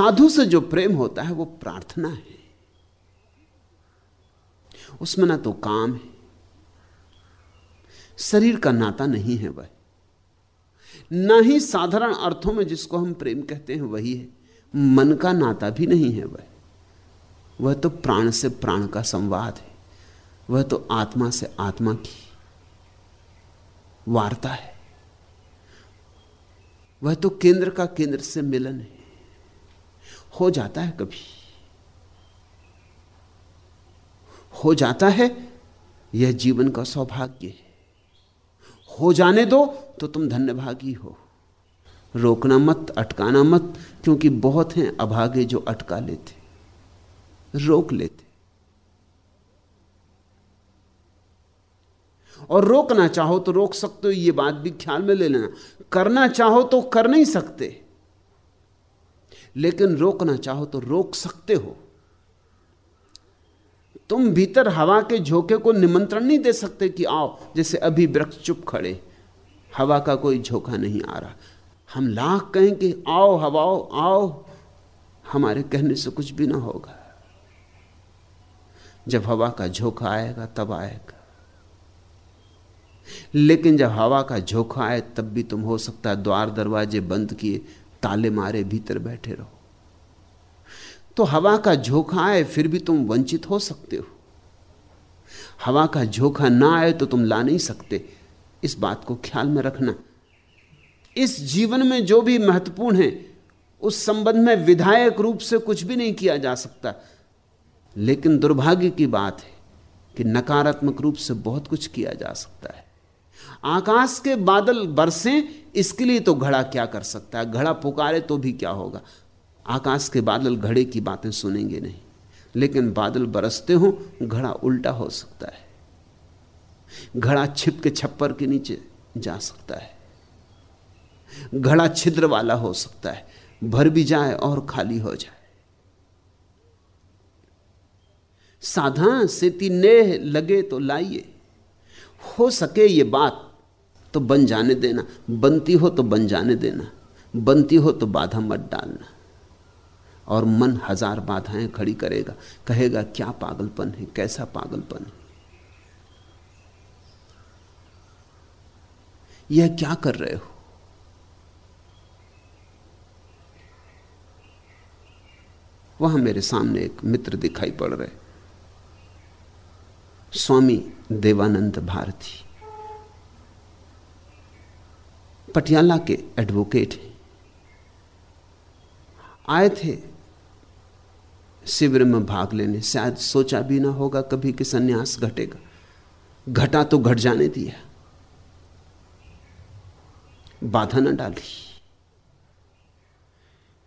साधु से जो प्रेम होता है, वो प्रार्थना है। उसमें ना तो काम है। शरीर का नाता नहीं है वह। ना ही साधारण अर्थों में जिसको हम प्रेम कहते हैं, वही है। मन का नाता भी नहीं है वह। वह तो प्राण से प्राण का संवाद है। वह तो आत्मा से आत्मा की वार्ता है। वह तो केंद्र का केंद्र से मिलन है। हो जाता है कभी। हो जाता है, यह जीवन का सौभाग्य है। हो जाने दो तो तुम धन्यभागी हो। रोकना मत, अटकाना मत, क्योंकि बहुत हैं अभागे जो अटका लेते। रोक लेते। और रोकना चाहो तो रोक सकते हो, ये बात भी ख्याल में ले लेना। करना चाहो तो कर नहीं सकते। लेकिन रोकना चाहो तो रोक सकते हो। तुम भीतर हवा के झोंके को निमंत्रण नहीं दे सकते कि आओ, जैसे अभी वृक्ष चुप खड़े, हवा का कोई झोंका नहीं आ रहा। हम लाख कहें कि आओ हवाओ, आओ। हमारे कहने से कुछ भी ना होगा। जब हवा का झोंका आएगा, तब आएगा। लेकिन जब हवा का झोंका आए, तब भी तुम हो सकता है द्वार दरवाजे बंद किए ताले मारे भीतर बैठे रहो। तो हवा का झोंका आए, फिर भी तुम वंचित हो सकते हो। हवा का झोंका ना आए तो तुम ला नहीं सकते। इस बात को ख्याल में रखना। इस जीवन में जो भी महत्वपूर्ण है, उस संबंध में विधायक रूप से कुछ भी नहीं किया जा सकता। लेकिन दुर्भाग्य की बात है कि नकारात्मक रूप से बहुत कुछ किया जा सकता है। आकाश के बादल बरसें, इसके लिए तो घड़ा क्या कर सकता है? घड़ा पुकारे तो भी क्या होगा? आकाश के बादल घड़े की बातें सुनेंगे नहीं। लेकिन बादल बरसते हो, घड़ा उल्टा हो सकता है। घड़ा छिप के छप्पर के नीचे जा सकता है। घड़ा छिद्र वाला हो सकता है। भर भी जाए और खाली हो जाए। साधा सेती नेह लगे तो लाइए। हो सके ये बात तो बन जाने देना। बनती हो तो बन जाने देना। बनती हो तो बाधा मत डालना। और मन हज़ार बाधाएँ खड़ी करेगा। कहेगा, क्या पागलपन है, कैसा पागलपन है? यह क्या कर रहे हो? वहाँ मेरे सामने एक मित्र दिखाई पड़ रहे। स्वामी देवानंद भारती। पटियाला के एडवोकेट हैं। आए थे शिविर में भाग लेने। शायद सोचा भी ना होगा कभी कि सन्यास घटेगा। घटा तो घट जाने दिया। बाधा न डाली।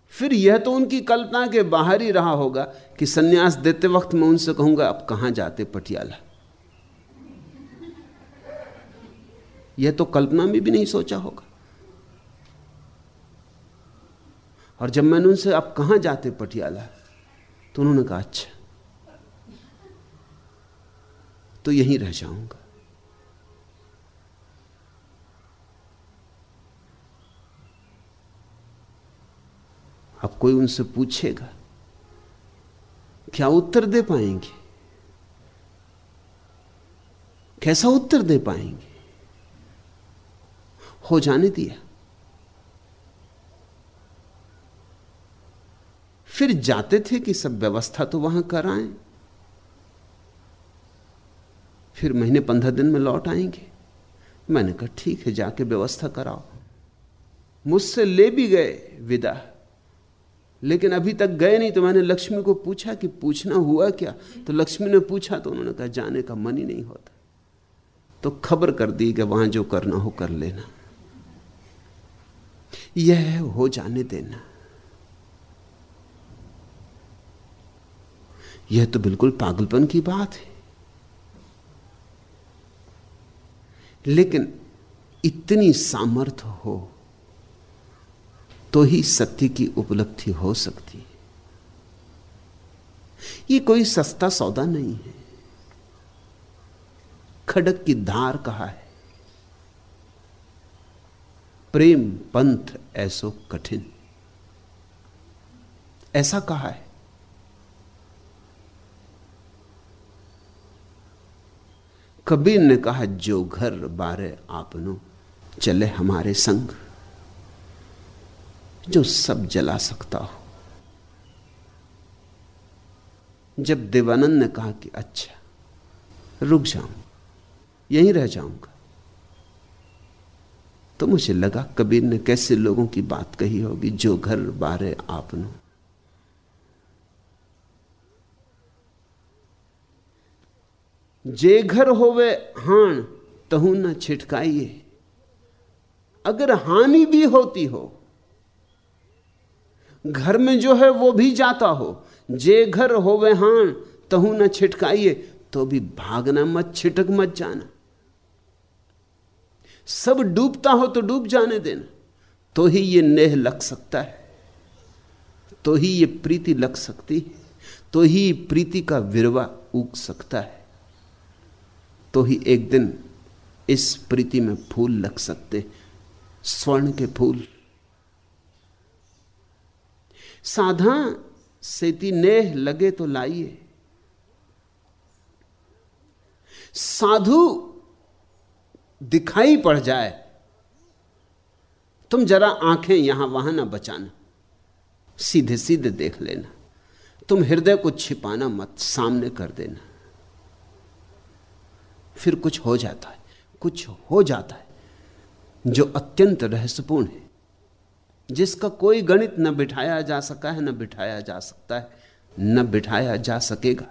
फिर यह तो उनकी कल्पना के बाहर ही रहा होगा कि सन्यास देते वक्त मैं उनसे कहूँगा, अब कहाँ जाते पटियाला? यह तो कल्पना में भी नहीं सोचा होगा। और जब मैंने उनसे, आप कहाँ जाते पटियाला? तो उन्होंने कहा अच्छा तो यहीं रह जाऊँगा। अब कोई उनसे पूछेगा, क्या उत्तर दे पाएँगे? कैसा उत्तर दे पाएँगे? हो जाने दिया। फिर जाते थे कि सब व्यवस्था तो वहाँ कराएँ फिर महीने पंद्रह दिन में लौट आएँगे। मैंने कहा, ठीक है, जाके व्यवस्था कराओ। मुझसे ले भी गए विदा। लेकिन अभी तक गए नहीं तो मैंने लक्ष्मी को पूछा कि पूछना हुआ क्या? तो लक्ष्मी ने पूछा तो उन्होंने कहा, जाने का मन ही नहीं होता। तो खबर कर दी कि वहाँ जो करना हो कर लेना। यह हो जाने देना। यह तो बिल्कुल पागलपन की बात है। लेकिन इतनी सामर्थ्य हो तो ही सत्य की उपलब्धि हो सकती है। ये कोई सस्ता सौदा नहीं है। खड़क की धार कहा है? प्रेम पंथ ऐसो कठिन। ऐसा कहा है? कबीर ने कहा, जो घर बारे आपनो, चले हमारे संग। जो सब जला सकता हो। जब देवानंद ने कहा कि अच्छा रुक जाऊँ, यहीं रह जाऊँगा। तो मुझे लगा, कबीर ने कैसे लोगों की बात कही होगी, जो घर बारे आपनो जे घर होवे हाण, तहु न छिटकाइए। अगर हानि भी होती हो, घर में जो है वो भी जाता हो, जे घर होवे हाण, तहु न छिटकाइए तो भी भागना मत, छिटक मत जाना। सब डूबता हो तो डूब जाने देना तो ही ये नेह लग सकता है तो ही ये प्रीति लग सकती है तो ही प्रीति का विरवा उग सकता है। तो ही एक दिन इस प्रीति में फूल लग सकते, स्वर्ण के फूल। साधा सेती नेह लगे तो लाइए। साधु दिखाई पड़ जाए, तुम जरा आँखें यहाँ वहाँ ना बचाना सीधे सीधे देख लेना, तुम हृदय को छिपाना मत, सामने कर देना। फिर कुछ हो जाता है, कुछ हो जाता है, जो अत्यंत रहस्यपूर्ण है, जिसका कोई गणित न बिठाया जा सका है, न बिठाया जा सकता है, न बिठाया जा सकेगा।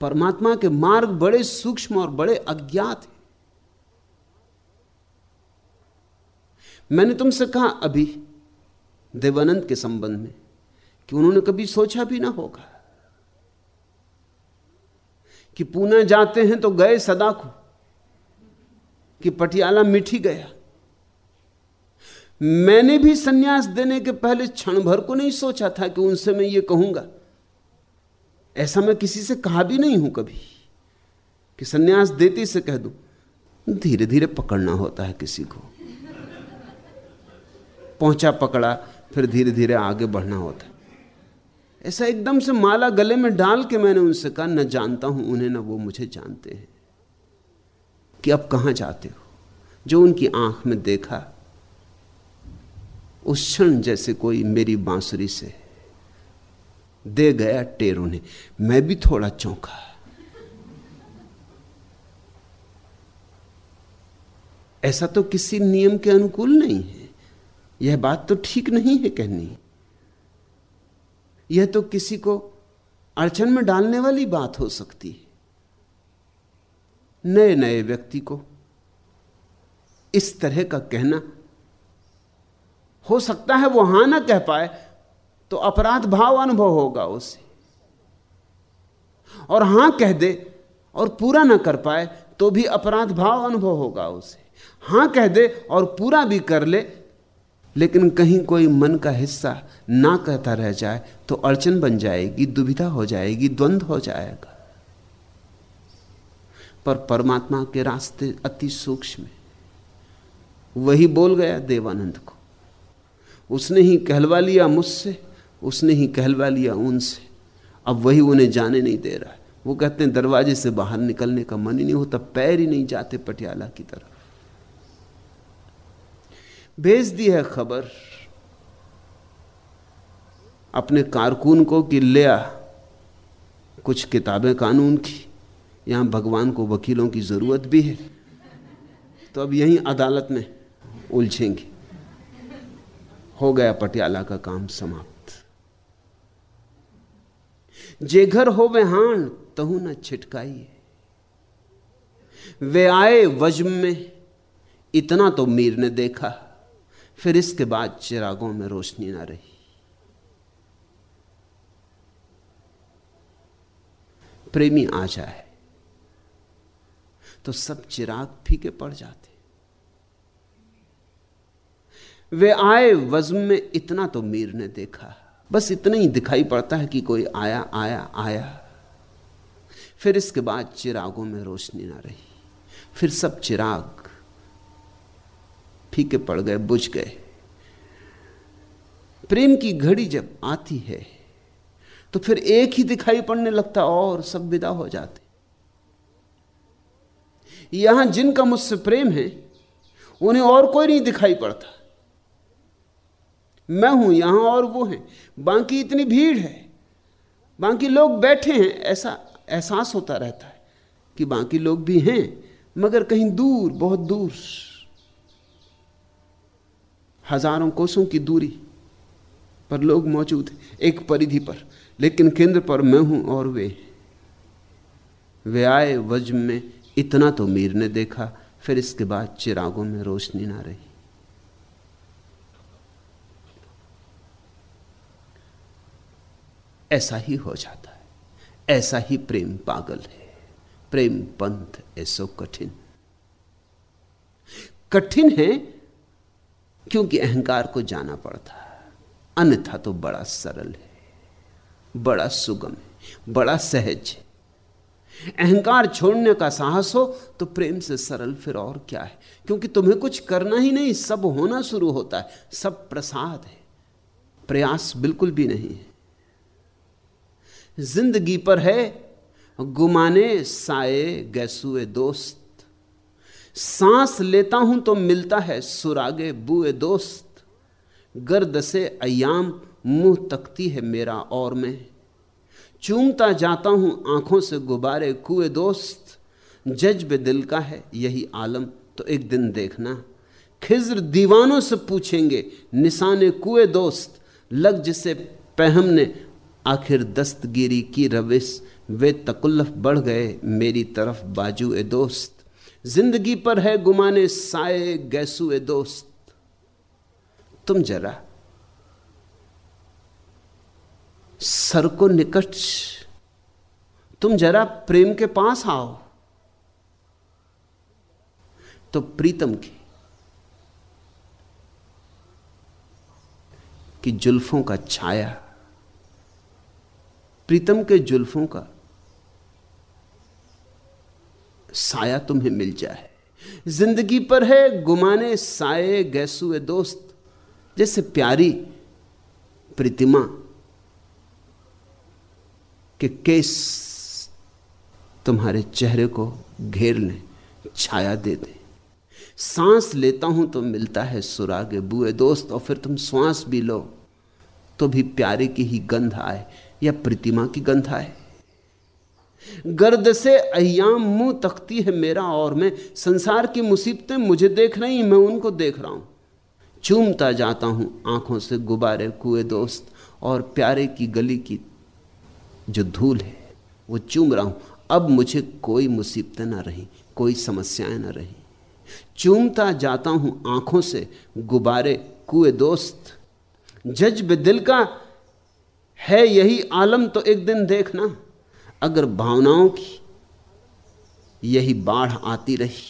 परमात्मा के मार्ग बड़े सूक्ष्म और बड़े अज्ञात हैं। मैंने तुमसे कहा अभी देवानंद के संबंध में कि उन्होंने कभी सोचा भी ना होगा। कि पुणे जाते हैं तो गए सदा को कि पटियाला मिठी गया। मैंने भी सन्यास देने के पहले क्षण भर को नहीं सोचा था कि उनसे मैं ये कहूँगा। ऐसा मैं किसी से कहा भी नहीं हूँ कभी कि सन्यास देती से कह दू धीरे धीरे पकड़ना होता है किसी को। पहुँचा पकड़ा, फिर धीरे धीरे आगे बढ़ना होता है। ऐसा एकदम से माला गले में डाल के मैंने उनसे कहा, न जानता हूँ उन्हें, न वो मुझे जानते हैं। कि अब कहाँ जाते हो? जो उनकी आँख में देखा, उस क्षण जैसे कोई मेरी बांसुरी से दे गया टेर उन्हें। मैं भी थोड़ा चौंका। ऐसा तो किसी नियम के अनुकूल नहीं है। यह बात तो ठीक नहीं है कहनी। यह तो किसी को अड़चन में डालने वाली बात हो सकती है। नए नए व्यक्ति को इस तरह का कहना हो सकता है वो हाँ ना कह पाए तो अपराध भाव अनुभव होगा उसे। और हाँ कह दे और पूरा ना कर पाए तो भी अपराध भाव अनुभव होगा उसे। हाँ कह दे और पूरा भी कर ले लेकिन कहीं कोई मन का हिस्सा ना कहता रह जाए तो अड़चन बन जाएगी, दुविधा हो जाएगी द्वंद्व हो जाएगा। पर परमात्मा के रास्ते अति सूक्ष्म वही बोल गया देवानंद को, उसने ही कहलवा लिया मुझसे, उसने ही कहलवा लिया उनसे। अब वही उन्हें जाने नहीं दे रहा है। वो कहते हैं, दरवाजे से बाहर निकलने का मन ही नहीं होता, पैर ही नहीं जाते पटियाला की तरफ़। भेज दी है खबर। अपने कारकुन को कि ले आ, कुछ किताबें कानून की, यहाँ भगवान को वकीलों की ज़रूरत भी है। तो अब यहीं अदालत में उलझेंगे। हो गया पटियाला का काम समाप्त। जे घर हो वे हान तहु न छिटकाइए। वे आए वज्म में, इतना तो मीर ने देखा। फिर इसके बाद चिरागों में रोशनी ना रही। प्रेमी आ जाए तो सब चिराग फीके पड़ जाते। वे आए वज्म में, इतना तो मीर ने देखा। बस इतना ही दिखाई पड़ता है कि कोई आया आया आया। फिर इसके बाद चिरागों में रोशनी ना रही। फिर सब चिराग फीके पड़ गए, बुझ गए। प्रेम की घड़ी जब आती है तो फिर एक ही दिखाई पड़ने लगता और सब विदा हो जाते। यहाँ जिनका मुझसे प्रेम है, उन्हें और कोई नहीं दिखाई पड़ता। मैं हूँ, यहाँ और वो हैं। बाकी इतनी भीड़ है। बाकी लोग बैठे हैं, ऐसा एहसास होता रहता है कि बाकी लोग भी हैं, मगर कहीं दूर, बहुत दूर। हज़ारों कोसों की दूरी पर लोग मौजूद हैं, एक परिधि पर। लेकिन केंद्र पर मैं हूँ और वे। वे आए वज्र में, इतना तो मीर ने देखा, फिर इसके बाद चिरागों में रोशनी ना रही। ऐसा ही हो जाता है, ऐसा ही प्रेम पागल है। प्रेम पंथ ऐसो कठिन। कठिन है क्योंकि अहंकार को जाना पड़ता है। अन्यथा तो बड़ा सरल है, बड़ा सुगम है, बड़ा सहज है। अहंकार छोड़ने का साहस हो तो प्रेम से सरल फिर और क्या है? क्योंकि तुम्हें कुछ करना ही नहीं, सब होना शुरू होता है, सब प्रसाद है। प्रयास बिल्कुल भी नहीं है। ज़िंदगी पर है, गुमाने साए गैसुए दोस्त। सांस लेता हूँ तो मिलता है सुरागे बुए दोस्त। गर्द से अयाम मुँह तकती है मेरा और मैं। चूमता जाता हूँ आँखों से गुब्बारे कुए दोस्त। जज्ब दिल का है यही आलम तो एक दिन देखना। खिज्र दीवानों से पूछेंगे, निशाने कुए दोस्त। लग जिसे पहम ने आखिर दस्तगिरी की रविश। वे तकुल्लफ बढ़ गए मेरी तरफ़ बाजू ए दोस्त। ज़िंदगी पर है गुमाने साए गैसु ए दोस्त। तुम जरा सर को निकट तुम जरा प्रेम के पास आओ। तो प्रीतम की कि जुल्फों का छाया, प्रीतम के जुल्फों का साया तुम्हें मिल जाए। ज़िंदगी पर है गुमाने साए गैसुए दोस्त। जैसे प्यारी प्रतिमा के केस तुम्हारे चेहरे को घेर लें, छाया दे दें। सांस लेता हूँ तो मिलता है सुरागे बुए दोस्त, और फिर तुम श्वास भी लो तो भी प्यारे की ही गंध आए या प्रतिमा की गंध आए। गर्द से अयाम मुँह तकती है मेरा और मैं संसार की मुसीबतें मुझे देख रही, मैं उनको देख रहा हूँ। चूमता जाता हूँ आँखों से गुब्बारे कुए दोस्त और प्यारे की गली की जो धूल है, वो चूम रहा हूँ। अब मुझे कोई मुसीबतें ना रही, कोई समस्याएँ ना रही। चूमता जाता हूँ आँखों से गुब्बारे कुए दोस्त। जज्ब दिल का है यही आलम तो एक दिन देखना। अगर भावनाओं की यही बाढ़ आती रही,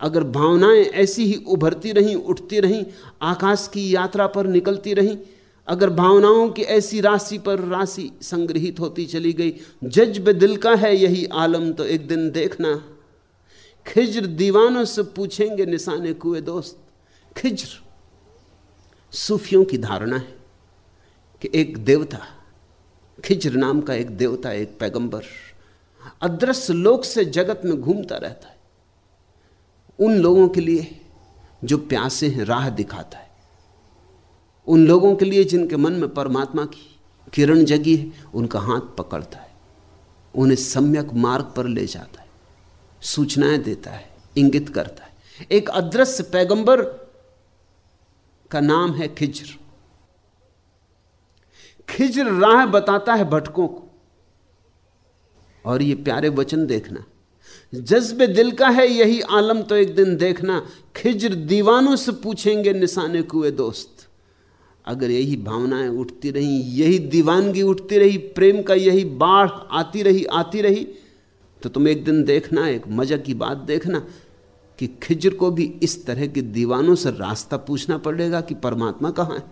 अगर भावनाएँ ऐसी ही उभरती रहीं, उठती रहीं, आकाश की यात्रा पर निकलती रहीं, अगर भावनाओं की ऐसी राशि पर राशि संग्रहित होती चली गई, जज्ब दिल का है यही आलम तो एक दिन देखना। खिज्र दीवानों से पूछेंगे निशाने कुए दोस्त, खिज्र, सूफियों की धारणा है कि एक देवता खिज्र नाम का एक देवता, एक पैगंबर अदृश्य लोक से जगत में घूमता रहता है। उन लोगों के लिए जो प्यासे हैं, राह दिखाता है। उन लोगों के लिए जिनके मन में परमात्मा की किरण जगी है, उनका हाथ पकड़ता है। उन्हें सम्यक मार्ग पर ले जाता है, सूचनाएँ देता है, इंगित करता है। एक अदृश्य पैगंबर का नाम है खिज्र। खिज्र राह बताता है भटकों को। और ये प्यारे वचन देखना। जज्बे दिल का है, यही आलम तो एक दिन देखना। खिज्र दीवानों से पूछेंगे निशाने कुए दोस्त। अगर यही भावनाएँ उठती रहीं, यही दीवानगी उठती रही, प्रेम का यही बाढ़ आती रही आती रही तो तुम एक दिन देखना, एक मज़ा की बात देखना कि खिज्र को भी इस तरह के दीवानों से रास्ता पूछना पड़ेगा कि परमात्मा कहाँ है।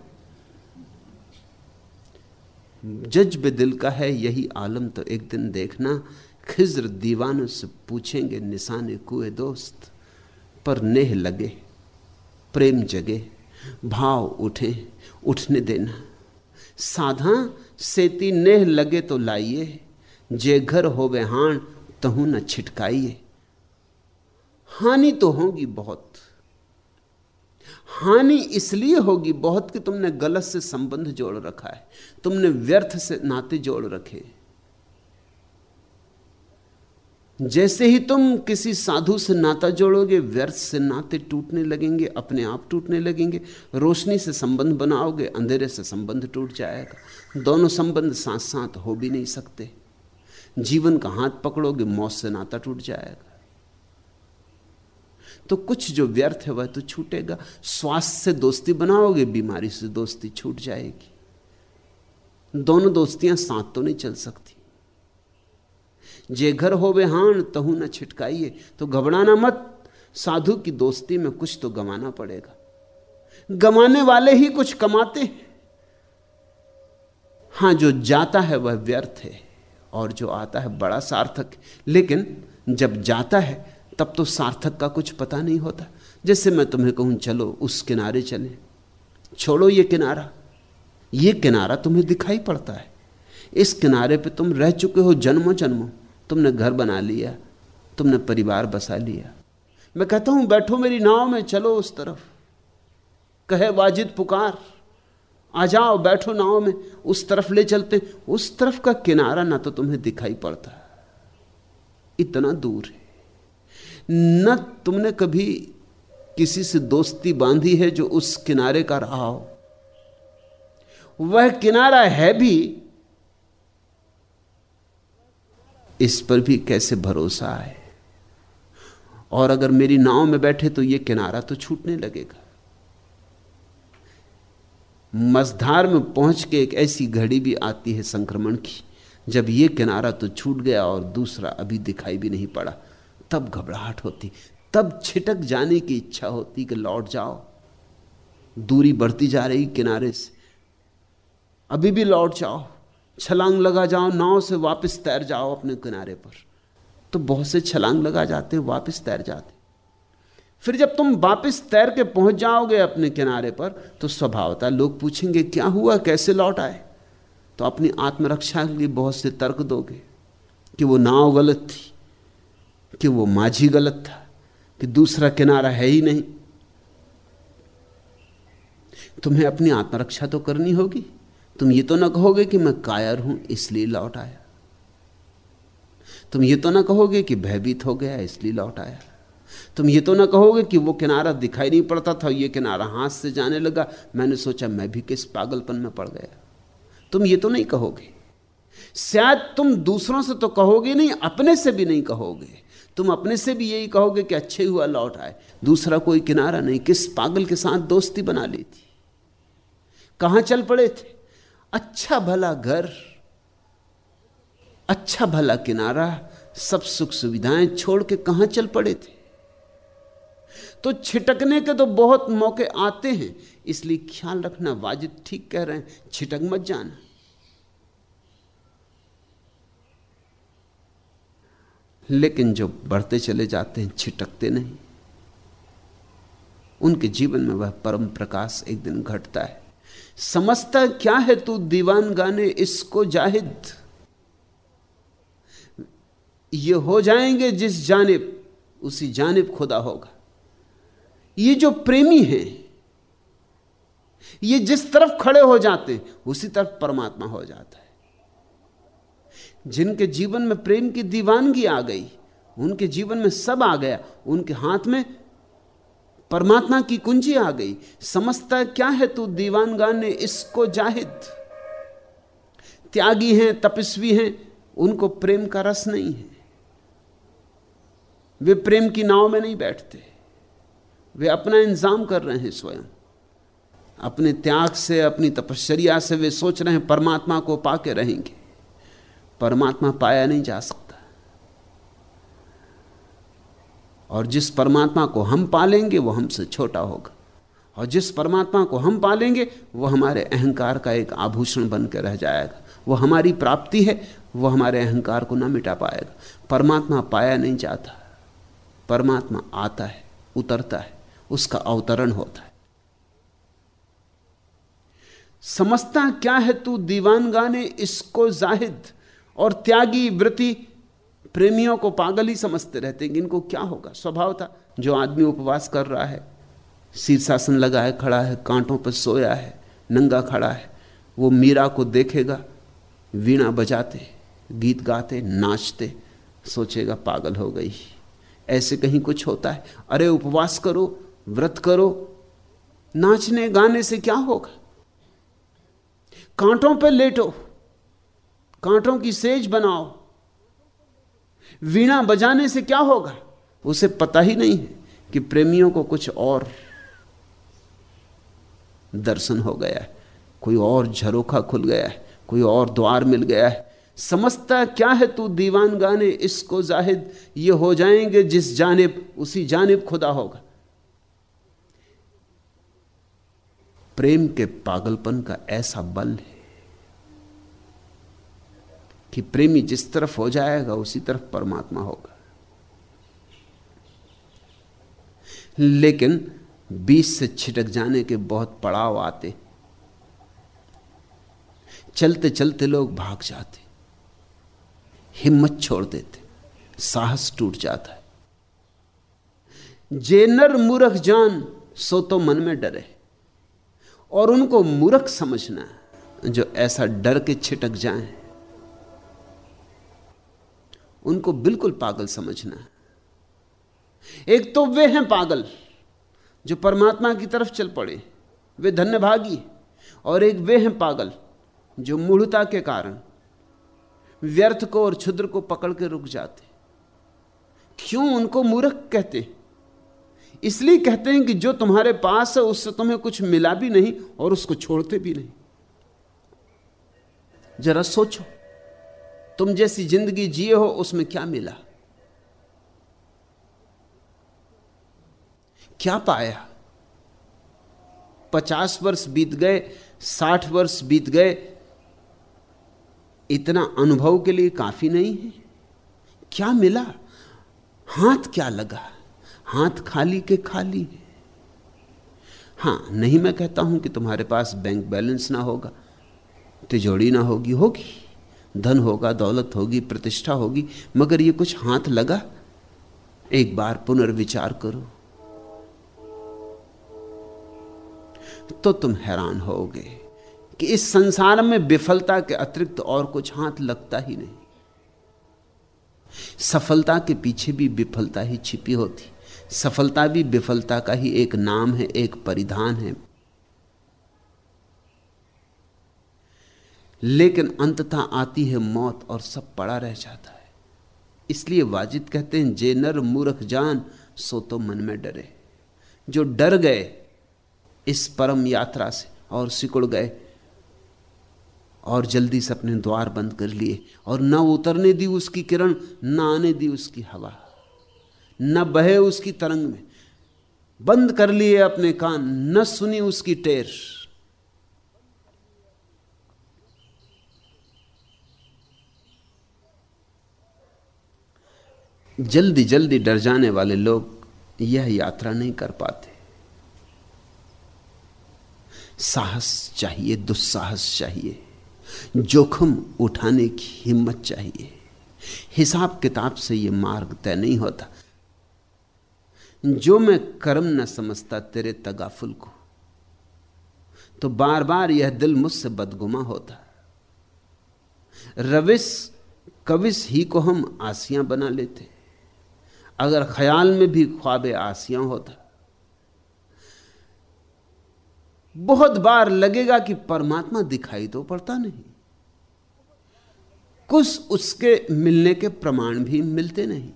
जज्ब दिल का है, यही आलम तो एक दिन देखना। खिज्र दीवानों से पूछेंगे, निशाने कुए दोस्त, पर नेह लगे, प्रेम जगे, भाव उठे, उठने देना। साधा सेती नेह लगे तो लाइए, जे घर होवे हाण तहु न छिटकाइए। हानि तो होगी बहुत हानि इसलिए होगी, बहुत कि तुमने गलत से संबंध जोड़ रखा है, तुमने व्यर्थ से नाते जोड़ रखे। जैसे ही तुम किसी साधु से नाता जोड़ोगे, व्यर्थ से नाते टूटने लगेंगे, अपने आप टूटने लगेंगे, रोशनी से संबंध बनाओगे, अंधेरे से संबंध टूट जाएगा। दोनों संबंध साथ साथ हो भी नहीं सकते। जीवन का हाथ पकड़ोगे, मौत से नाता टूट जाएगा। तो कुछ जो व्यर्थ है वह तो छूटेगा। स्वास्थ्य से दोस्ती बनाओगे, बीमारी से दोस्ती छूट जाएगी। दोनों दोस्तियाँ साथ तो नहीं चल सकती। जे घर होवे हान, तहु न छिटकाइए। तो घबराना मत। साधु की दोस्ती में कुछ तो गंवाना पड़ेगा। गंवाने वाले ही कुछ कमाते हैं। हाँ, जो जाता है वह व्यर्थ है, और जो आता है बड़ा सार्थक लेकिन जब जाता है तब तो सार्थक का कुछ पता नहीं होता। जैसे मैं तुम्हें कहूँ, चलो, उस किनारे चले। छोड़ो ये किनारा। ये किनारा तुम्हें दिखाई पड़ता है। इस किनारे पे तुम रह चुके हो जन्मों जन्मों तुमने घर बना लिया, तुमने परिवार बसा लिया। मैं कहता हूँ, बैठो मेरी नाव में, चलो उस तरफ़। कहे वाजिद पुकार, आ जाओ, बैठो नाव में, उस तरफ़ ले चलते। उस तरफ़ का किनारा ना तो तुम्हें दिखाई पड़ता। इतना दूर है। न तुमने कभी किसी से दोस्ती बांधी है जो उस किनारे का रहा हो? वह किनारा है भी, इस पर भी कैसे भरोसा है? और अगर मेरी नाव में बैठे तो यह किनारा तो छूटने लगेगा। मझधार में पहुँच के एक ऐसी घड़ी भी आती है संक्रमण की, जब यह किनारा तो छूट गया और दूसरा अभी दिखाई भी नहीं पड़ा। तब घबराहट होती, तब छिटक जाने की इच्छा होती कि लौट जाओ। दूरी बढ़ती जा रही किनारे से। अभी भी लौट जाओ, छलांग लगा जाओ, नाव से वापस तैर जाओ अपने किनारे पर। तो बहुत से छलांग लगा जाते, वापस तैर जाते। फिर जब तुम वापस तैर के पहुँच जाओगे अपने किनारे पर तो स्वभावता लोग पूछेंगे, क्या हुआ? कैसे लौट आए? तो अपनी आत्मरक्षा के लिए बहुत से तर्क दोगे कि वो नाव गलत थी। कि वो माझी गलत था, कि दूसरा किनारा है ही नहीं। तुम्हें अपनी आत्मरक्षा तो करनी होगी। तुम ये तो ना कहोगे कि मैं कायर हूँ, इसलिए लौट आया। तुम ये तो ना कहोगे कि भयभीत हो गया, इसलिए लौट आया। तुम ये तो ना कहोगे कि वो किनारा दिखाई नहीं पड़ता था, ये किनारा हाथ से जाने लगा। मैंने सोचा, मैं भी किस पागलपन में पड़ गया। तुम ये तो नहीं कहोगे। शायद तुम दूसरों से तो कहोगे नहीं, अपने से भी नहीं कहोगे। तुम अपने से भी यही कहोगे कि अच्छे हुआ लौट आए। दूसरा कोई किनारा नहीं, किस पागल के साथ दोस्ती बना ली थी? कहाँ चल पड़े थे? अच्छा भला घर अच्छा भला किनारा, सब सुख सुविधाएँ छोड़ के कहाँ चल पड़े थे? तो छिटकने के तो बहुत मौके आते हैं, इसलिए ख्याल रखना, वाजिद ठीक कह रहे हैं, छिटक मत जाना। लेकिन जो बढ़ते चले जाते हैं, छिटकते नहीं। उनके जीवन में वह परम प्रकाश एक दिन घटता है। समझता क्या है तू दीवान गाने, इसको जाहिद? ये हो जाएँगे जिस जानिब, उसी जानिब खुदा होगा। ये जो प्रेमी हैं, ये जिस तरफ़ खड़े हो जाते हैं, उसी तरफ़ परमात्मा हो जाता है। जिनके जीवन में प्रेम की दीवानगी आ गई, उनके जीवन में सब आ गया, उनके हाथ में परमात्मा की कुंजी आ गई। समझता क्या है तू दीवान गाने इसको जाहिद? त्यागी हैं, तपस्वी हैं, उनको प्रेम का रस नहीं है। वे प्रेम की नाव में नहीं बैठते। वे अपना इंतज़ाम कर रहे हैं स्वयं। अपने त्याग से, अपनी तपश्चर्या से वे सोच रहे हैं, परमात्मा को पाके रहेंगे। परमात्मा पाया नहीं जा सकता। और जिस परमात्मा को हम पालेंगे, वो हमसे छोटा होगा। और जिस परमात्मा को हम पालेंगे, वो हमारे अहंकार का एक आभूषण बनकर रह जाएगा। वो हमारी प्राप्ति है, वो हमारे अहंकार को ना मिटा पाएगा। परमात्मा पाया नहीं जाता। परमात्मा आता है, उतरता है, उसका अवतरण होता है। समझता क्या है तू दीवान गाने इसको जाहिद? और त्यागी वृत्ति प्रेमियों को पागल ही समझते रहते हैं इनको क्या होगा? स्वभाव था। जो आदमी उपवास कर रहा है शीर्षासन लगाए खड़ा है, कांटों पर सोया है, नंगा खड़ा है, वो मीरा को देखेगा, वीणा बजाते, गीत गाते, नाचते, सोचेगा पागल हो गई। ऐसे कहीं कुछ होता है? अरे उपवास करो, व्रत करो, नाचने गाने से क्या होगा? कांटों पर लेटो। कांटों की सेज बनाओ। वीणा बजाने से क्या होगा? उसे पता ही नहीं है कि प्रेमियों को कुछ और दर्शन हो गया है। कोई और झरोखा खुल गया है, कोई और द्वार मिल गया है। समझता क्या है तू दीवान गाने? इसको जाहिद ये हो जाएँगे, जिस जानिब, उसी जानिब खुदा होगा। प्रेम के पागलपन का ऐसा बल है कि प्रेमी जिस तरफ़ हो जाएगा, उसी तरफ़ परमात्मा होगा। लेकिन बीच से छिटक जाने के बहुत पड़ाव आते। चलते चलते लोग भाग जाते। हिम्मत छोड़ देते। साहस टूट जाता है। जेनर मूर्ख जान, सो तो मन में डरे। और उनको मूर्ख समझना जो ऐसा डर के छिटक जाएँ। उनको बिल्कुल पागल समझना एक तो वे हैं पागल, जो परमात्मा की तरफ़ चल पड़े, वे धन्यभागी, और एक वे हैं पागल, जो मूढ़ता के कारण व्यर्थ को और क्षुद्र को पकड़ के रुक जाते। क्यों उनको मूर्ख कहते? इसलिए कहते हैं कि जो तुम्हारे पास है, उससे तुम्हें कुछ मिला भी नहीं और उसको छोड़ते भी नहीं। जरा सोचो। तुम जैसी ज़िंदगी जिए हो, उसमें क्या मिला? क्या पाया? पचास वर्ष बीत गए, साठ वर्ष बीत गए, इतना अनुभव के लिए काफ़ी नहीं है। क्या मिला? हाथ क्या लगा? हाथ खाली के खाली है। हाँ, नहीं मैं कहता हूँ कि तुम्हारे पास बैंक बैलेंस ना होगा तिजोड़ी ना होगी होगी। धन होगा, दौलत होगी, प्रतिष्ठा होगी, मगर ये कुछ हाथ लगा? एक बार पुनर्विचार करो। तो तुम हैरान होगे कि इस संसार में विफलता के अतिरिक्त और कुछ हाथ लगता ही नहीं। सफलता के पीछे भी विफलता ही छिपी होती। सफलता भी विफलता का ही एक नाम है, एक परिधान है। लेकिन अंततः आती है मौत और सब पड़ा रह जाता है। इसलिए वाजिद कहते हैं, जे नर मूर्ख जान, सो तो मन में डरे। जो डर गए, इस परम यात्रा से और सिकुड़ गए और जल्दी से अपने द्वार बंद कर लिए और न उतरने दी उसकी किरण, न आने दी उसकी हवा, न बहे उसकी तरंग में। बंद कर लिए अपने कान, न सुनी उसकी टेर। जल्दी जल्दी डर जाने वाले लोग यह यात्रा नहीं कर पाते। साहस चाहिए, दुस्साहस चाहिए, जोखम उठाने की हिम्मत चाहिए। हिसाब किताब से यह मार्ग तय नहीं होता। जो मैं कर्म न समझता तेरे तगाफुल को तो बार बार यह दिल मुझसे बदगुमा होता। रविश कविश ही को हम आसियाँ बना लेते। अगर ख्याल में भी ख्वाब आसियाँ होता। बहुत बार लगेगा कि परमात्मा दिखाई तो पड़ता नहीं। कुछ उसके मिलने के प्रमाण भी मिलते नहीं।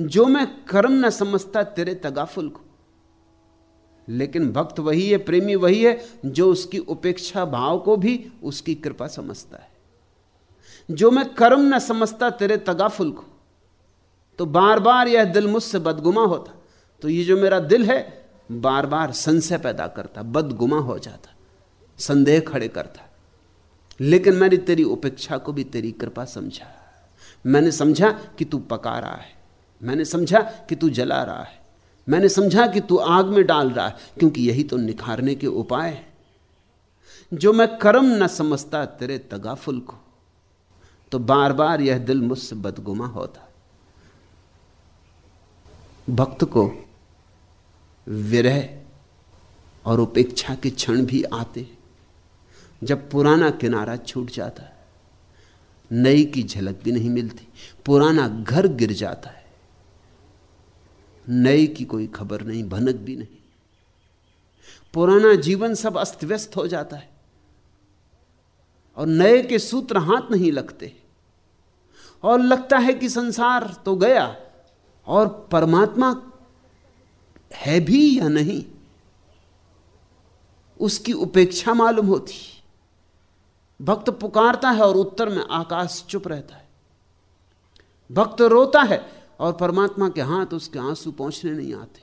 जो मैं कर्म न समझता तेरे तगाफुल को। लेकिन भक्त वही है, प्रेमी वही है, जो उसकी उपेक्षा भाव को भी उसकी कृपा समझता है। जो मैं कर्म न समझता तेरे तगाफुल को। तो बार बार यह दिल मुझसे बदगुमा होता। तो ये जो मेरा दिल है बार बार संशय पैदा करता, बदगुमा हो जाता, संदेह खड़े करता। लेकिन मैंने तेरी उपेक्षा को भी तेरी कृपा समझा। मैंने समझा कि तू पका रहा है। मैंने समझा कि तू जला रहा है। मैंने समझा कि तू आग में डाल रहा है, क्योंकि यही तो निखारने के उपाय है। जो मैं कर्म न समझता तेरे तगाफुल को तो बार बार यह दिल मुझसे बदगुमा होता। भक्त को विरह और उपेक्षा के क्षण भी आते जब पुराना किनारा छूट जाता है, नई की झलक भी नहीं मिलती, पुराना घर गिर जाता है, नई की कोई खबर नहीं, भनक भी नहीं। पुराना जीवन सब अस्त व्यस्त हो जाता है और नए के सूत्र हाथ नहीं लगते। और लगता है कि संसार तो गया और परमात्मा है भी या नहीं, उसकी उपेक्षा मालूम होती। भक्त पुकारता है और उत्तर में आकाश चुप रहता है। भक्त रोता है और परमात्मा के हाथ उसके आँसू पहुँचने नहीं आते।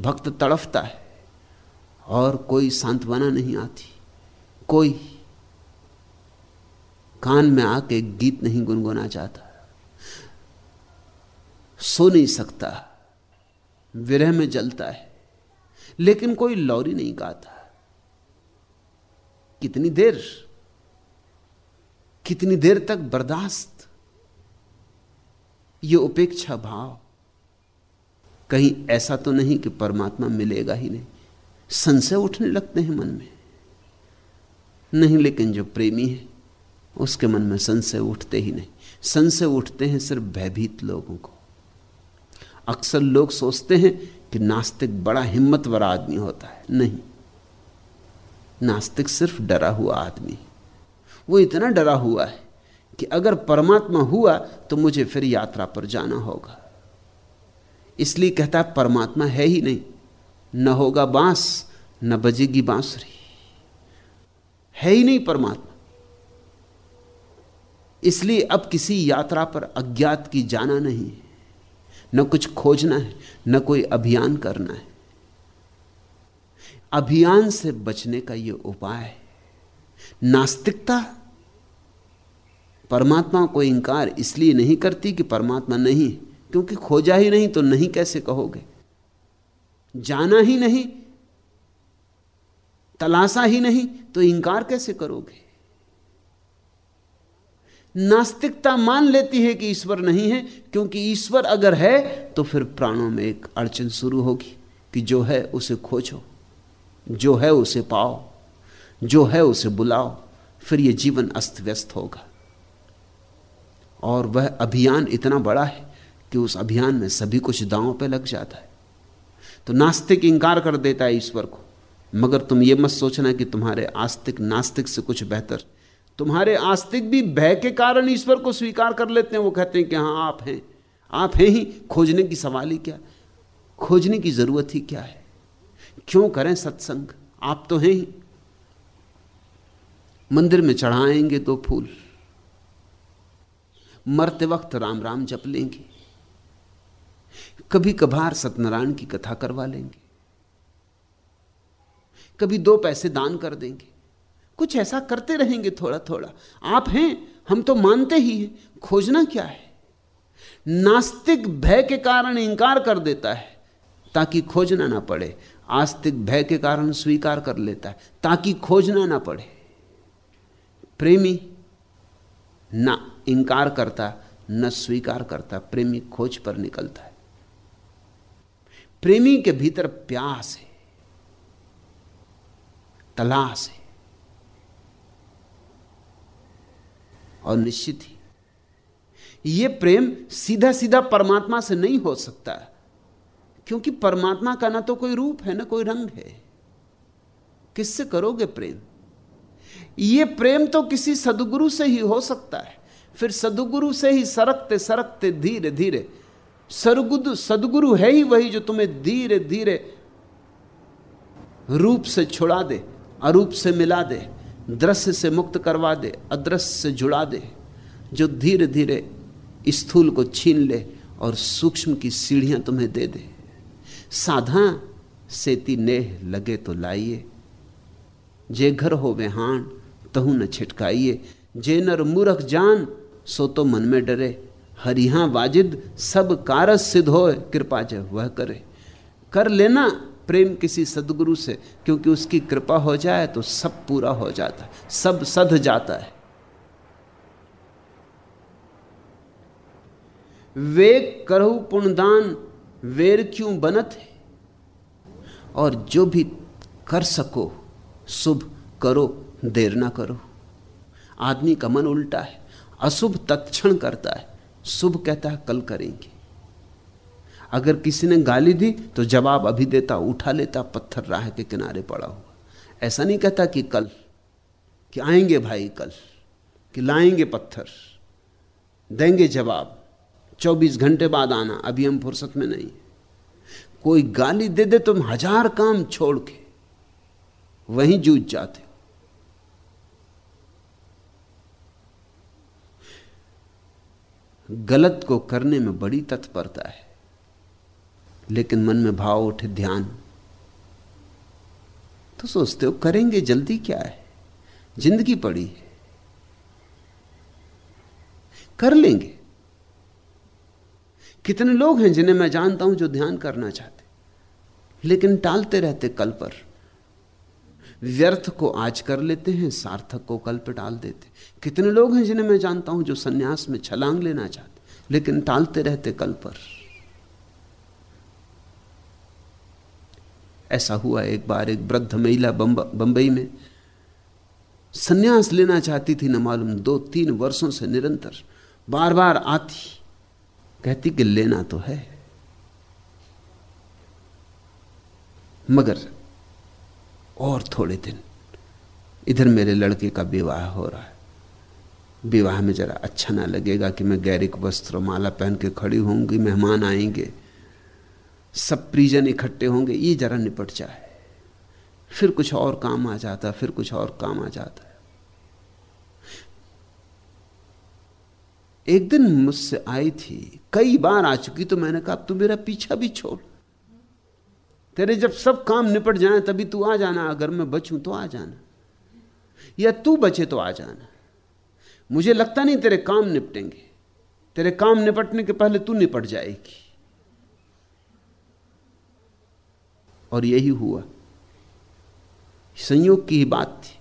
भक्त तड़फता है और कोई सांत्वना नहीं आती। कोई कान में आके गीत नहीं गुनगुना चाहता सो नहीं सकता। विरह में जलता है। लेकिन कोई लौरी नहीं गाता। कितनी देर? कितनी देर तक बर्दाश्त? ये उपेक्षा भाव। कहीं ऐसा तो नहीं कि परमात्मा मिलेगा ही नहीं। संशय उठने लगते हैं मन में। नहीं, लेकिन जो प्रेमी है, उसके मन में संशय उठते ही नहीं। संशय उठते हैं सिर्फ़ भयभीत लोगों को। अक्सर लोग सोचते हैं कि नास्तिक बड़ा हिम्मतवर आदमी होता है। नहीं। नास्तिक सिर्फ़ डरा हुआ आदमी वो इतना डरा हुआ है कि अगर परमात्मा हुआ तो मुझे फिर यात्रा पर जाना होगा। इसलिए कहता परमात्मा है ही नहीं। न होगा बाँस, न बजेगी बांसुरी। है ही नहीं परमात्मा। इसलिए अब किसी यात्रा पर अज्ञात की जाना नहीं है। न कुछ खोजना है, न कोई अभियान करना है। अभियान से बचने का यह उपाय है। नास्तिकता, परमात्मा को इंकार इसलिए नहीं करती कि परमात्मा नहीं क्योंकि खोजा ही नहीं तो नहीं कैसे कहोगे? जाना ही नहीं, तलाशा ही नहीं तो इंकार कैसे करोगे? नास्तिकता मान लेती है कि ईश्वर नहीं है, क्योंकि ईश्वर अगर है तो फिर प्राणों में एक अड़चन शुरू होगी कि जो है उसे खोजो, जो है उसे पाओ, जो है उसे बुलाओ, फिर यह जीवन अस्त व्यस्त होगा। और वह अभियान इतना बड़ा है कि उस अभियान में सभी कुछ दांव पे लग जाता है। तो नास्तिक इंकार कर देता है ईश्वर को, मगर तुम ये मत सोचना कि तुम्हारे आस्तिक नास्तिक से कुछ बेहतर तुम्हारे आस्तिक भी भय के कारण ईश्वर को स्वीकार कर लेते हैं। वो कहते हैं कि हाँ आप हैं। आप हैं ही। खोजने की सवाल ही क्या? खोजने की ज़रूरत ही क्या है? क्यों करें सत्संग? आप तो हैं ही। मंदिर में चढ़ाएँगे तो फूल। मरते वक्त राम राम जप लेंगे। कभी कभार सत्यनारायण की कथा करवा लेंगे। कभी दो पैसे दान कर देंगे। कुछ ऐसा करते रहेंगे थोड़ा थोड़ा आप हैं, हम तो मानते ही हैं, खोजना क्या है? नास्तिक भय के कारण इंकार कर देता है, ताकि खोजना ना पड़े। आस्तिक भय के कारण स्वीकार कर लेता है, ताकि खोजना ना पड़े। प्रेमी ना इंकार करता, न स्वीकार करता, प्रेमी खोज पर निकलता है। प्रेमी के भीतर प्यास है, तलाश है। और निश्चित ही। यह प्रेम सीधा सीधा परमात्मा से नहीं हो सकता, क्योंकि परमात्मा का ना तो कोई रूप है, ना कोई रंग है। किससे करोगे प्रेम? यह प्रेम तो किसी सदगुरु से ही हो सकता है। फिर सदगुरु से ही सरकते सरकते धीरे धीरे सरगुद सदगुरु है ही वही जो तुम्हें धीरे धीरे रूप से छुड़ा दे, अरूप से मिला दे। दृश्य से मुक्त करवा दे, अदृश्य से जुड़ा दे, जो धीरे धीरे स्थूल को छीन ले और सूक्ष्म की सीढ़ियाँ तुम्हें दे दे। साधा सेती नेह लगे तो लाइए। जे घर हो वे हान तहु न छिटकाइए। जे नर मूर्ख जान, सो तो मन में डरे। हरिहा वाजिद, सब कारस सिद्ध हो कृपा जय वह करे। कर लेना प्रेम किसी सदगुरु से, क्योंकि उसकी कृपा हो जाए तो सब पूरा हो जाता है, सब सध जाता है। वेग करहु पुण्यदान, वेर क्यों बनत है? और जो भी कर सको, शुभ करो, देर ना करो। आदमी का मन उल्टा है, अशुभ तत्क्षण करता है, शुभ कहता है, कल करेंगे। अगर किसी ने गाली दी तो जवाब अभी देता, उठा लेता, पत्थर राह के किनारे पड़ा हुआ। ऐसा नहीं कहता कि कल, कि आएँगे भाई कल, कि लाएँगे पत्थर, देंगे जवाब 24 घंटे बाद आना, अभी हम फुर्सत में नहीं। कोई गाली दे दे तुम हज़ार काम छोड़ के वहीं जूझ जाते। गलत को करने में बड़ी तत्परता है। लेकिन मन में भाव उठे ध्यान। तो सोचते हो, करेंगे, जल्दी क्या है? ज़िंदगी पड़ी है। कर लेंगे। कितने लोग हैं जिन्हें मैं जानता हूँ जो ध्यान करना चाहते। लेकिन टालते रहते कल पर। व्यर्थ को आज कर लेते हैं, सार्थक को कल पर टाल देते। कितने लोग हैं जिन्हें मैं जानता हूँ जो सन्यास में छलांग लेना चाहते, लेकिन टालते रहते कल पर। ऐसा हुआ एक बार एक वृद्ध महिला बंबई में। सन्यास लेना चाहती थी, न मालूम दो तीन वर्षों से निरंतर बार बार आती। कहती कि लेना तो है। मगर और थोड़े दिन, इधर मेरे लड़के का विवाह हो रहा है। विवाह में जरा अच्छा ना लगेगा कि मैं गैरिक वस्त्र, माला पहन के खड़ी होंगी मेहमान आएँगे। सब प्रिजन इकट्ठे होंगे, ये जरा निपट जाए। फिर कुछ और काम आ जाता, फिर कुछ और काम आ जाता। एक दिन मुझसे आई थी, कई बार आ चुकी तो मैंने कहा तू मेरा पीछा भी छोड़। तेरे जब सब काम निपट जाए, तभी तू आ जाना, अगर मैं बचूं तो आ जाना। या तू बचे तो आ जाना। मुझे लगता नहीं तेरे काम निपटेंगे। तेरे काम निपटने के पहले तू निपट जाएगी। और यही हुआ। संयोग की ही बात थी।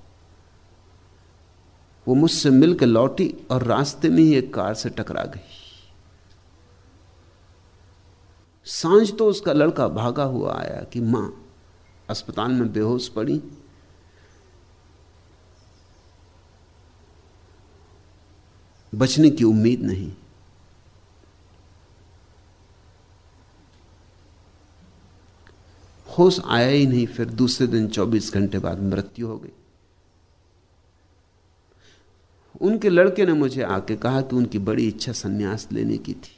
वो मुझसे मिलकर लौटी और रास्ते में ही एक कार से टकरा गई। साँझ तो उसका लड़का भागा हुआ आया कि माँ, अस्पताल में बेहोश पड़ी। बचने की उम्मीद नहीं। होश आया ही नहीं, फिर दूसरे दिन 24 घंटे बाद मृत्यु हो गई। उनके लड़के ने मुझे आके कहा कि उनकी बड़ी इच्छा सन्यास लेने की थी।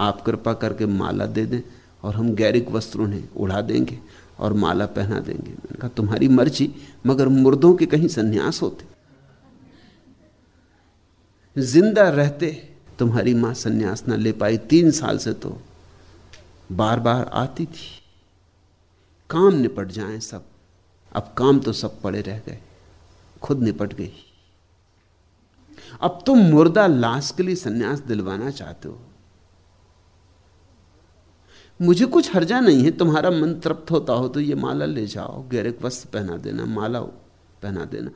आप कृपा करके माला दे दें और हम गैरिक वस्त्रों ने उड़ा देंगे और माला पहना देंगे। मैंने कहा, तुम्हारी मर्ज़ी, मगर मुर्दों के कहीं सन्यास होते। ज़िंदा रहते, तुम्हारी माँ सन्यास ना ले पाई। तीन साल से तो बार बार आती थी। काम निपट जाएँ सब। अब काम तो सब पड़े रह गए। खुद निपट गई। अब तुम मुर्दा लाश के लिए सन्यास दिलवाना चाहते हो। मुझे कुछ हर्जा नहीं है, तुम्हारा मन तृप्त होता हो तो ये माला ले जाओ। गैरिक वस्त्र पहना देना, माला पहना देना।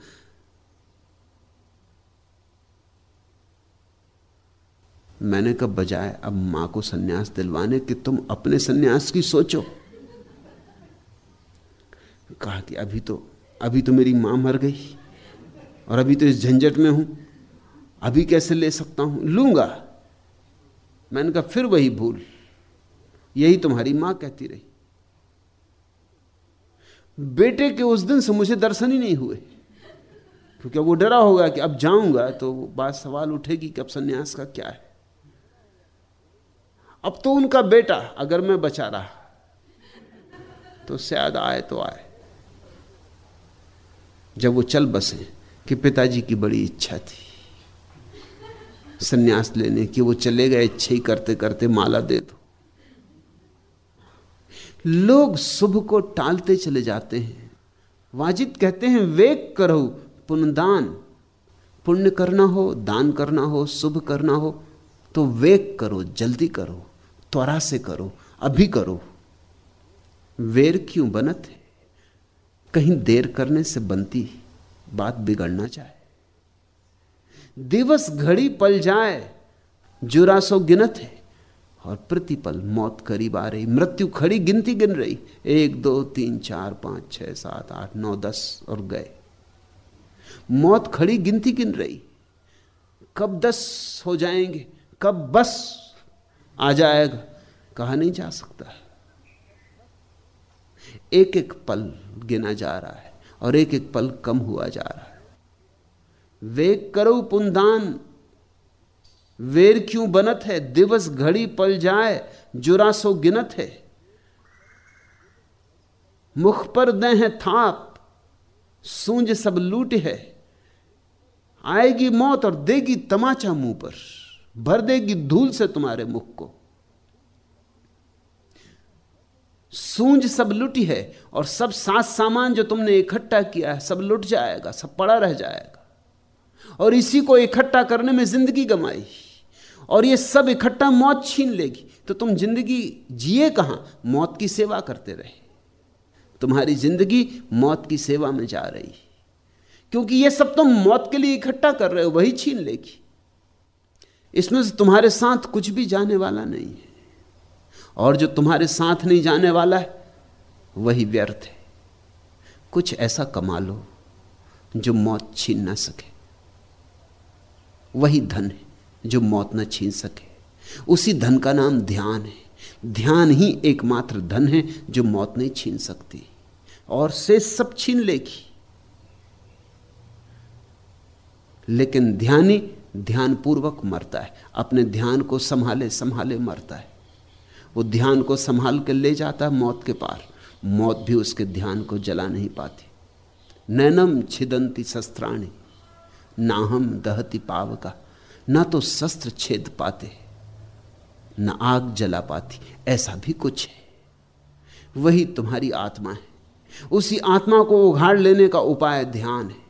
मैंने कब बजाय अब माँ को सन्यास दिलवाने कि तुम अपने सन्यास की सोचो। कहा कि अभी तो अभी तो मेरी माँ मर गई और अभी तो इस झंझट में हूँ। अभी कैसे ले सकता हूँ? लूँगा। मैंने कहा, फिर वही भूल। यही तुम्हारी माँ कहती रही। बेटे के उस दिन से मुझे दर्शन ही नहीं हुए। क्योंकि वो डरा होगा कि अब जाऊँगा तो बात सवाल उठेगी कि अब सन्यास का क्या है। अब तो उनका बेटा अगर मैं बचा रहा तो शायद आए तो आए। जब वो चल बसे कि पिताजी की बड़ी इच्छा थी। सन्यास लेने की वो चले गए, इच्छा ही करते करते माला दे दो। लोग शुभ को टालते चले जाते हैं। वाजिद कहते हैं, वेग करो पुण्यदान पुण्य करना हो, दान करना हो शुभ करना हो तो वेग करो, जल्दी करो, त्वरा से करो, अभी करो। वेर क्यों बनत है? कहीं देर करने से बनती बात बिगड़ना चाहे। दिवस घड़ी पल जाए, जुरासो गिनत है और प्रतिपल मौत करीब आ रही। मृत्यु खड़ी गिनती गिन रही। एक, दो, तीन, चार, पाँच, छह, सात, आठ, नौ, दस और गए। मौत खड़ी गिनती गिन रही। कब दस हो जाएँगे, कब बस आ जाएगा, कहा नहीं जा सकता। एक एक पल गिना जा रहा है और एक एक पल कम हुआ जा रहा है। वेग करो पुनदान। वेर क्यों बनत है? दिवस घड़ी पल जाए, जुरा सो गिनत है। मुख पर दे हैं थाप, सूंज सब लूट है। आएगी मौत और देगी तमाचा मुँह पर। भर देगी धूल से तुम्हारे मुख को। सूंज सब लुटी है और सब सास सामान जो तुमने इकट्ठा किया है, सब लुट जाएगा, सब पड़ा रह जाएगा। और इसी को इकट्ठा करने में ज़िंदगी गमाई। और ये सब इकट्ठा मौत छीन लेगी। तो तुम ज़िंदगी जिए कहाँ? मौत की सेवा करते रहे। तुम्हारी ज़िंदगी मौत की सेवा में जा रही। क्योंकि ये सब तुम मौत के लिए इकट्ठा कर रहे हो, वही छीन लेगी। इसमें से तुम्हारे साथ कुछ भी जाने वाला नहीं है। और जो तुम्हारे साथ नहीं जाने वाला है, वही व्यर्थ है। कुछ ऐसा कमा लो जो मौत छीन ना सके। वही धन है जो मौत न छीन सके। उसी धन का नाम ध्यान है। ध्यान ही एकमात्र धन है जो मौत नहीं छीन सकती। और से सब छीन लेगी। लेकिन ध्यानी ध्यानपूर्वक मरता है। अपने ध्यान को संभाले संभाले मरता है। वो ध्यान को संभाल कर ले जाता है मौत के पार। मौत भी उसके ध्यान को जला नहीं पाती। नैनम छिदंती शस्त्राणी, नाहम दहती पाव का ना तो शस्त्र छेद पाते, न आग जला पाती, ऐसा भी कुछ है। वही तुम्हारी आत्मा है। उसी आत्मा को उघाड़ लेने का उपाय ध्यान है।